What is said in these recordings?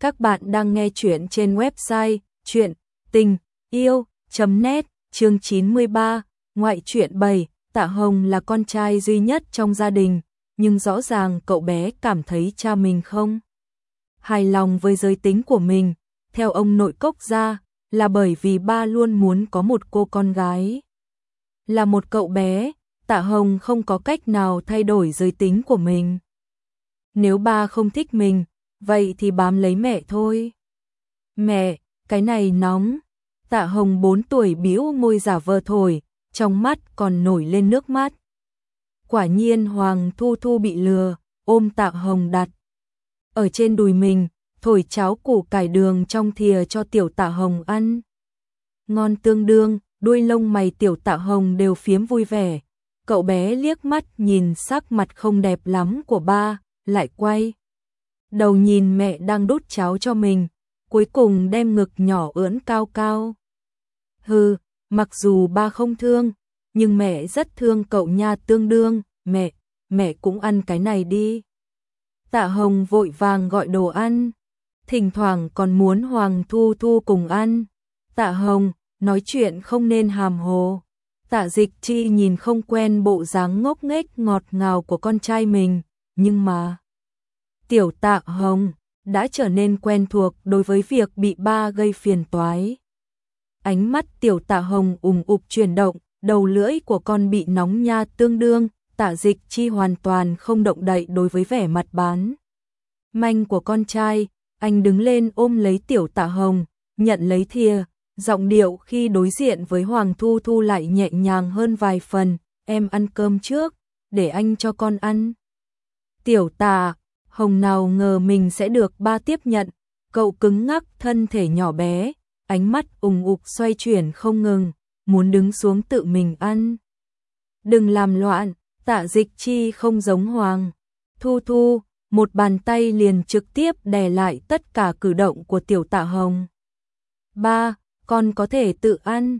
Các bạn đang nghe chuyện trên website chuyện tình yêu.net chương 93, ngoại truyện 7, Tạ Hồng là con trai duy nhất trong gia đình, nhưng rõ ràng cậu bé cảm thấy cha mình không hài lòng với giới tính của mình, theo ông nội cốc ra, là bởi vì ba luôn muốn có một cô con gái. Là một cậu bé, Tạ Hồng không có cách nào thay đổi giới tính của mình. Nếu ba không thích mình, vậy thì bám lấy mẹ thôi. Mẹ, cái này nóng. Tạ Hồng 4 tuổi bĩu môi giả vờ thổi, trong mắt còn nổi lên nước mắt. Quả nhiên Hoàng Thu Thu bị lừa, ôm Tạ Hồng đặt. Ở trên đùi mình, thổi cháo củ cải đường trong thìa cho tiểu Tạ Hồng ăn. Ngon tương đương, đuôi lông mày tiểu Tạ Hồng đều phiếm vui vẻ. Cậu bé liếc mắt nhìn sắc mặt không đẹp lắm của ba, lại quay đầu nhìn mẹ đang đút cháo cho mình, cuối cùng đem ngực nhỏ ưỡn cao cao. Hừ, mặc dù ba không thương, nhưng mẹ rất thương cậu nha tương đương, mẹ, mẹ cũng ăn cái này đi. Tạ Hồng vội vàng gọi đồ ăn, thỉnh thoảng còn muốn Hoàng Thu Thu cùng ăn. Tạ Hồng, nói chuyện không nên hàm hồ. Tạ Dịch Chi nhìn không quen bộ dáng ngốc nghếch ngọt ngào của con trai mình, nhưng mà Tiểu Tạ Hồng đã trở nên quen thuộc đối với việc bị ba gây phiền toái. Ánh mắt Tiểu Tạ Hồng ủng ục chuyển động, đầu lưỡi của con bị nóng nha tương đương, Tạ Dịch Chi hoàn toàn không động đậy đối với vẻ mặt bán. Manh của con trai, anh đứng lên ôm lấy Tiểu Tạ Hồng, nhận lấy thìa, giọng điệu khi đối diện với Hoàng Thu Thu lại nhẹ nhàng hơn vài phần, em ăn cơm trước, để anh cho con ăn. Tiểu Tạ Hồng nào ngờ mình sẽ được ba tiếp nhận, cậu cứng ngắc thân thể nhỏ bé, ánh mắt ùng ục xoay chuyển không ngừng, muốn đứng xuống tự mình ăn. Đừng làm loạn, tạ dịch chi không giống hoàng. Thu thu, một bàn tay liền trực tiếp đè lại tất cả cử động của tiểu tạ hồng. Ba, con có thể tự ăn.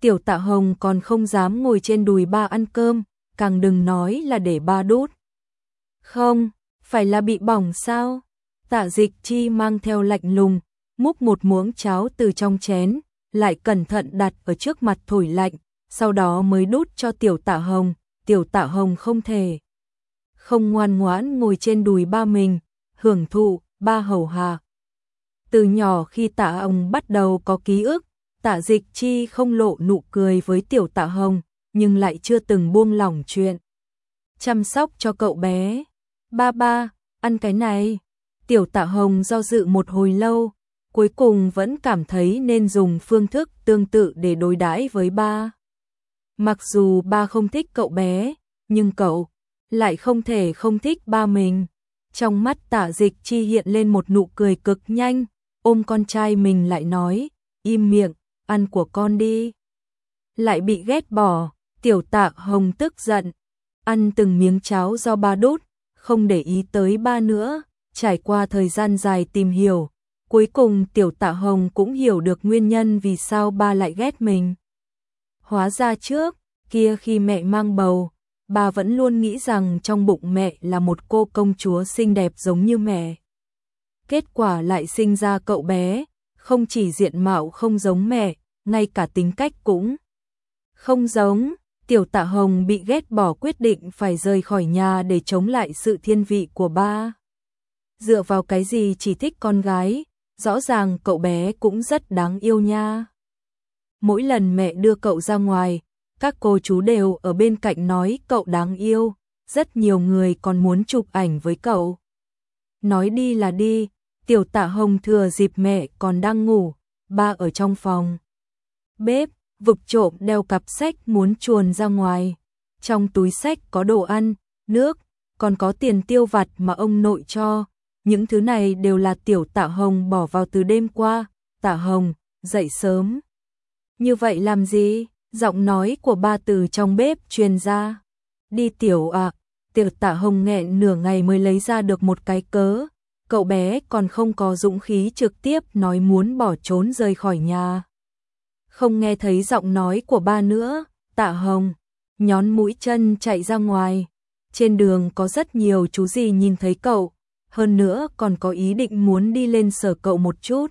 Tiểu tạ hồng còn không dám ngồi trên đùi ba ăn cơm, càng đừng nói là để ba đút. Không, phải là bị bỏng sao? Tạ dịch chi mang theo lạnh lùng, múc một muỗng cháo từ trong chén, lại cẩn thận đặt ở trước mặt thổi lạnh, sau đó mới đút cho tiểu tạ hồng, tiểu tạ hồng không thể. Không ngoan ngoãn ngồi trên đùi ba mình, hưởng thụ, ba hầu hạ. Từ nhỏ khi tạ ông bắt đầu có ký ức, tạ dịch chi không lộ nụ cười với tiểu tạ hồng, nhưng lại chưa từng buông lỏng chuyện. Chăm sóc cho cậu bé. Ba ba, ăn cái này. Tiểu tạ hồng do dự một hồi lâu, cuối cùng vẫn cảm thấy nên dùng phương thức tương tự để đối đãi với ba. Mặc dù ba không thích cậu bé, nhưng cậu lại không thể không thích ba mình. Trong mắt tạ dịch chi hiện lên một nụ cười cực nhanh, ôm con trai mình lại nói, im miệng, ăn của con đi. Lại bị ghét bỏ, tiểu tạ hồng tức giận, ăn từng miếng cháo do ba đút, không để ý tới ba nữa, trải qua thời gian dài tìm hiểu, cuối cùng tiểu tạ hồng cũng hiểu được nguyên nhân vì sao ba lại ghét mình. Hóa ra trước, kia khi mẹ mang bầu, bà vẫn luôn nghĩ rằng trong bụng mẹ là một cô công chúa xinh đẹp giống như mẹ. Kết quả lại sinh ra cậu bé, không chỉ diện mạo không giống mẹ, ngay cả tính cách cũng không giống. Tiểu tạ hồng bị ghét bỏ quyết định phải rời khỏi nhà để chống lại sự thiên vị của ba. Dựa vào cái gì chỉ thích con gái, rõ ràng cậu bé cũng rất đáng yêu nha. Mỗi lần mẹ đưa cậu ra ngoài, các cô chú đều ở bên cạnh nói cậu đáng yêu, rất nhiều người còn muốn chụp ảnh với cậu. Nói đi là đi, tiểu tạ hồng thừa dịp mẹ còn đang ngủ, ba ở trong phòng. Bếp, vực trộm đeo cặp sách muốn chuồn ra ngoài. Trong túi sách có đồ ăn, nước, còn có tiền tiêu vặt mà ông nội cho. Những thứ này đều là tiểu tạ hồng bỏ vào từ đêm qua. Tạ hồng, dậy sớm. Như vậy làm gì? Giọng nói của ba từ trong bếp truyền ra. Đi tiểu ạ. tiểu tạ hồng nghẹn nửa ngày mới lấy ra được một cái cớ. Cậu bé còn không có dũng khí trực tiếp nói muốn bỏ trốn rời khỏi nhà không nghe thấy giọng nói của ba nữa, tạ hồng, nhón mũi chân chạy ra ngoài. Trên đường có rất nhiều chú gì nhìn thấy cậu, hơn nữa còn có ý định muốn đi lên sở cậu một chút.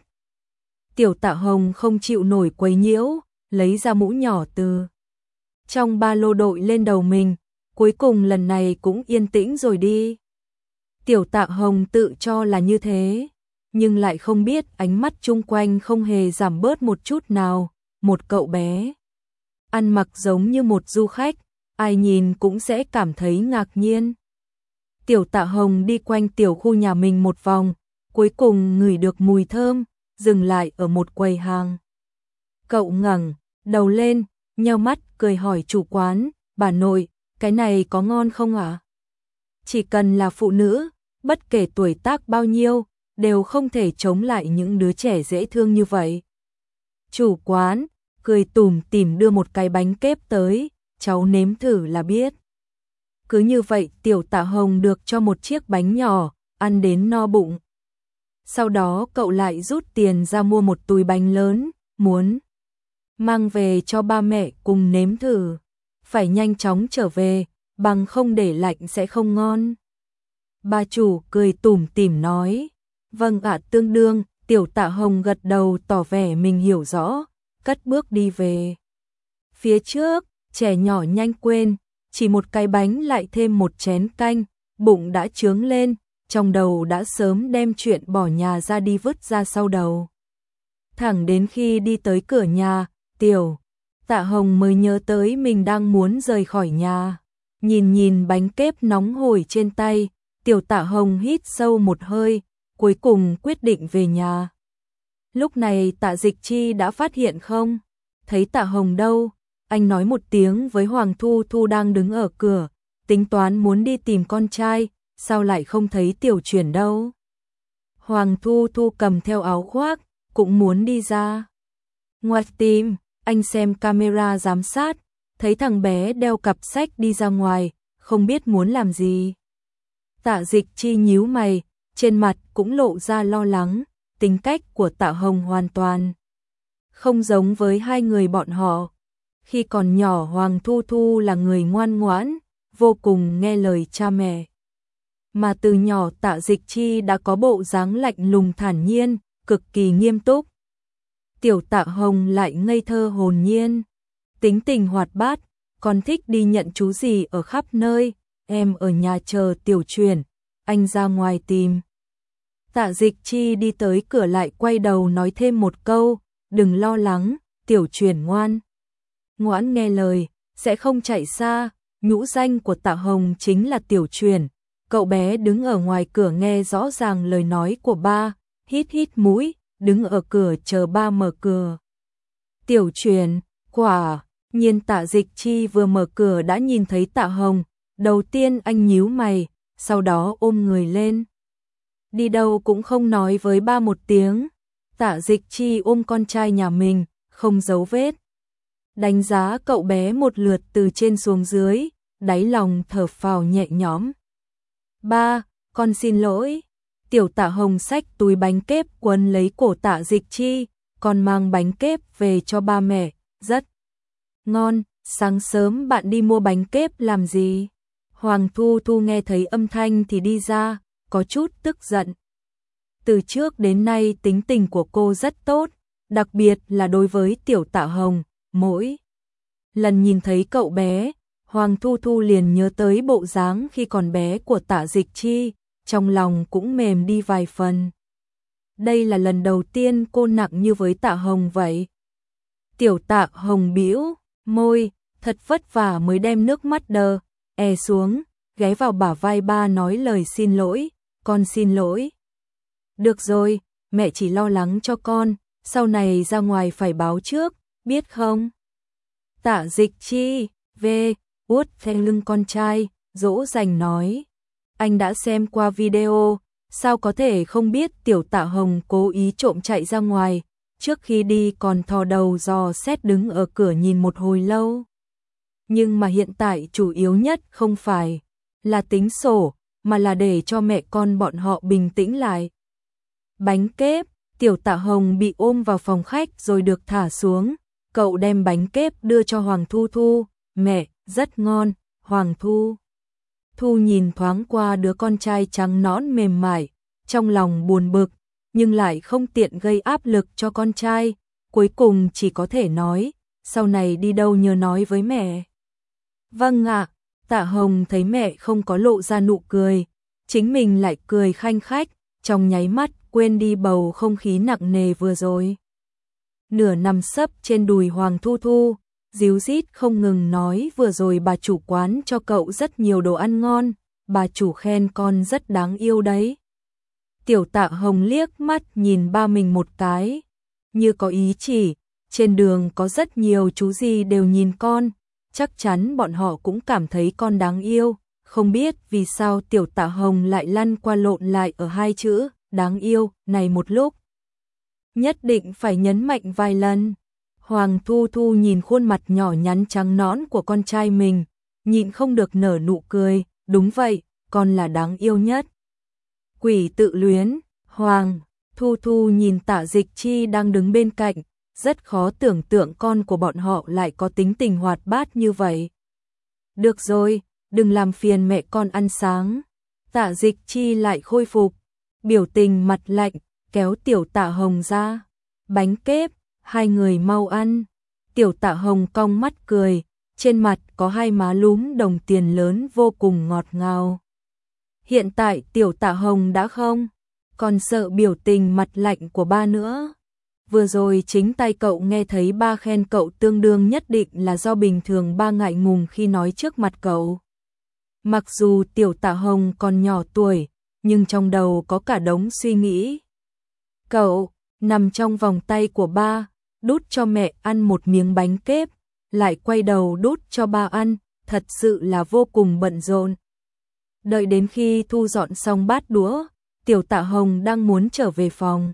Tiểu tạ hồng không chịu nổi quấy nhiễu, lấy ra mũ nhỏ từ trong ba lô đội lên đầu mình, cuối cùng lần này cũng yên tĩnh rồi đi. Tiểu tạ hồng tự cho là như thế, nhưng lại không biết ánh mắt chung quanh không hề giảm bớt một chút nào, một cậu bé. Ăn mặc giống như một du khách, ai nhìn cũng sẽ cảm thấy ngạc nhiên. Tiểu tạ hồng đi quanh tiểu khu nhà mình một vòng, cuối cùng ngửi được mùi thơm, dừng lại ở một quầy hàng. Cậu ngẩng đầu lên, nheo mắt cười hỏi chủ quán, bà nội, cái này có ngon không ạ? Chỉ cần là phụ nữ, bất kể tuổi tác bao nhiêu, đều không thể chống lại những đứa trẻ dễ thương như vậy. Chủ quán, cười tủm tỉm đưa một cái bánh kép tới, cháu nếm thử là biết. Cứ như vậy tiểu tạ hồng được cho một chiếc bánh nhỏ, ăn đến no bụng. Sau đó cậu lại rút tiền ra mua một túi bánh lớn, muốn mang về cho ba mẹ cùng nếm thử. Phải nhanh chóng trở về, bằng không để lạnh sẽ không ngon. Bà chủ cười tủm tỉm nói, vâng ạ tương đương, tiểu tạ hồng gật đầu tỏ vẻ mình hiểu rõ, cất bước đi về. Phía trước, trẻ nhỏ nhanh quên, chỉ một cái bánh lại thêm một chén canh, bụng đã trướng lên, trong đầu đã sớm đem chuyện bỏ nhà ra đi vứt ra sau đầu. Thẳng đến khi đi tới cửa nhà, tiểu, tạ hồng mới nhớ tới mình đang muốn rời khỏi nhà. Nhìn nhìn bánh kép nóng hổi trên tay, tiểu tạ hồng hít sâu một hơi, cuối cùng quyết định về nhà. Lúc này tạ dịch chi đã phát hiện không? Thấy tạ hồng đâu? Anh nói một tiếng với Hoàng Thu Thu đang đứng ở cửa, tính toán muốn đi tìm con trai, sao lại không thấy tiểu chuyển đâu? Hoàng Thu Thu cầm theo áo khoác, cũng muốn đi ra. Ngoặt tìm, anh xem camera giám sát, thấy thằng bé đeo cặp sách đi ra ngoài, không biết muốn làm gì. Tạ dịch chi nhíu mày, trên mặt cũng lộ ra lo lắng, tính cách của tạ hồng hoàn toàn. Không giống với hai người bọn họ. Khi còn nhỏ Hoàng Thu Thu là người ngoan ngoãn, vô cùng nghe lời cha mẹ. Mà từ nhỏ tạ dịch chi đã có bộ dáng lạnh lùng thản nhiên, cực kỳ nghiêm túc. Tiểu tạ hồng lại ngây thơ hồn nhiên, tính tình hoạt bát, còn thích đi nhận chú gì ở khắp nơi, em ở nhà chờ tiểu truyền, anh ra ngoài tìm. Tạ dịch chi đi tới cửa lại quay đầu nói thêm một câu, đừng lo lắng, tiểu truyền ngoan. Ngoãn nghe lời, sẽ không chạy xa, nhũ danh của tạ hồng chính là tiểu truyền. Cậu bé đứng ở ngoài cửa nghe rõ ràng lời nói của ba, hít hít mũi, đứng ở cửa chờ ba mở cửa. Tiểu truyền, quả, nhiên tạ dịch chi vừa mở cửa đã nhìn thấy tạ hồng, đầu tiên anh nhíu mày, sau đó ôm người lên. Đi đâu cũng không nói với ba một tiếng, tạ dịch chi ôm con trai nhà mình, không giấu vết. Đánh giá cậu bé một lượt từ trên xuống dưới, đáy lòng thở phào nhẹ nhõm. Ba, con xin lỗi. Tiểu tạ hồng sách túi bánh kép quấn lấy cổ tạ dịch chi, còn mang bánh kép về cho ba mẹ, rất ngon, sáng sớm bạn đi mua bánh kép làm gì? Hoàng Thu Thu nghe thấy âm thanh thì đi ra, có chút tức giận. Từ trước đến nay tính tình của cô rất tốt, đặc biệt là đối với tiểu tạ hồng, mỗi lần nhìn thấy cậu bé, Hoàng Thu Thu liền nhớ tới bộ dáng khi còn bé của tạ dịch chi, trong lòng cũng mềm đi vài phần. Đây là lần đầu tiên cô nặng như với tạ hồng vậy. Tiểu tạ hồng biểu, môi, thật vất vả mới đem nước mắt đờ, e xuống, ghé vào bả vai ba nói lời xin lỗi, con xin lỗi. Được rồi, mẹ chỉ lo lắng cho con, sau này ra ngoài phải báo trước, biết không? Tạ dịch chi, về, út theo lưng con trai, dỗ dành nói. Anh đã xem qua video, sao có thể không biết tiểu tạ hồng cố ý trộm chạy ra ngoài, trước khi đi còn thò đầu dò xét đứng ở cửa nhìn một hồi lâu. Nhưng mà hiện tại chủ yếu nhất không phải là tính sổ, mà là để cho mẹ con bọn họ bình tĩnh lại. Bánh kép, tiểu tạ hồng bị ôm vào phòng khách rồi được thả xuống, cậu đem bánh kép đưa cho Hoàng Thu Thu, mẹ, rất ngon, Hoàng Thu. Thu nhìn thoáng qua đứa con trai trắng nõn mềm mại, trong lòng buồn bực, nhưng lại không tiện gây áp lực cho con trai, cuối cùng chỉ có thể nói, sau này đi đâu nhớ nói với mẹ. Vâng ạ, tạ hồng thấy mẹ không có lộ ra nụ cười, chính mình lại cười khanh khách, trong nháy mắt quên đi bầu không khí nặng nề vừa rồi. Nửa nằm sấp trên đùi Hoàng Thu Thu, díu dít không ngừng nói vừa rồi bà chủ quán cho cậu rất nhiều đồ ăn ngon, bà chủ khen con rất đáng yêu đấy. Tiểu tạ hồng liếc mắt nhìn ba mình một cái, như có ý chỉ, trên đường có rất nhiều chú gì đều nhìn con, chắc chắn bọn họ cũng cảm thấy con đáng yêu, không biết vì sao tiểu tạ hồng lại lăn qua lộn lại ở hai chữ, đáng yêu, này một lúc. Nhất định phải nhấn mạnh vài lần. Hoàng Thu Thu nhìn khuôn mặt nhỏ nhắn trắng nõn của con trai mình, nhịn không được nở nụ cười, đúng vậy, con là đáng yêu nhất. Quỷ tự luyến, Hoàng, Thu Thu nhìn tạ dịch chi đang đứng bên cạnh, rất khó tưởng tượng con của bọn họ lại có tính tình hoạt bát như vậy. Được rồi, đừng làm phiền mẹ con ăn sáng. Tạ dịch chi lại khôi phục, biểu tình mặt lạnh, kéo tiểu tạ hồng ra. Bánh kép, hai người mau ăn. Tiểu tạ hồng cong mắt cười, trên mặt có hai má lúm đồng tiền lớn vô cùng ngọt ngào. Hiện tại tiểu tạ hồng đã không, còn sợ biểu tình mặt lạnh của ba nữa. Vừa rồi chính tay cậu nghe thấy ba khen cậu tương đương nhất định là do bình thường ba ngại ngùng khi nói trước mặt cậu. Mặc dù tiểu tạ hồng còn nhỏ tuổi, nhưng trong đầu có cả đống suy nghĩ. Cậu, nằm trong vòng tay của ba, đút cho mẹ ăn một miếng bánh kép, lại quay đầu đút cho ba ăn, thật sự là vô cùng bận rộn. Đợi đến khi thu dọn xong bát đũa, tiểu tạ hồng đang muốn trở về phòng.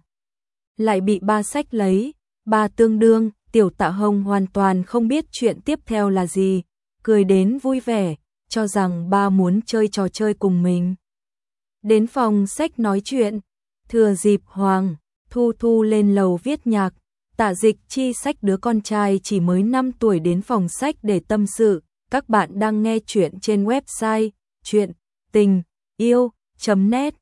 Lại bị ba sách lấy, ba tương đương, tiểu tạ hồng hoàn toàn không biết chuyện tiếp theo là gì, cười đến vui vẻ, cho rằng ba muốn chơi trò chơi cùng mình. Đến phòng sách nói chuyện, thừa dịp Hoàng, Thu Thu lên lầu viết nhạc, tạ dịch chi sách đứa con trai chỉ mới 5 tuổi đến phòng sách để tâm sự, các bạn đang nghe chuyện trên website chuyện tình yêu.net